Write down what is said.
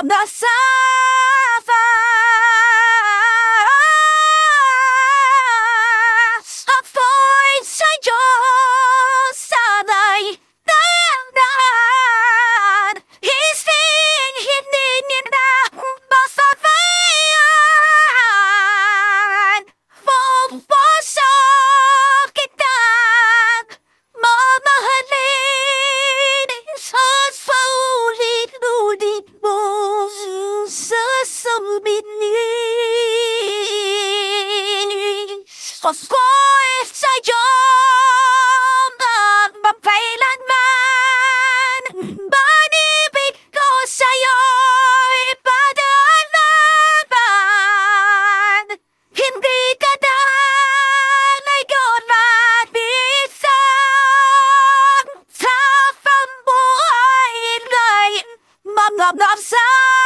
up the sun. Of course, sa'yo Magpapailanman Panibig ko sa'yo Ipadalaman Hindi ka dalay ko magbisang Sa pambuhay ay Mamamamsang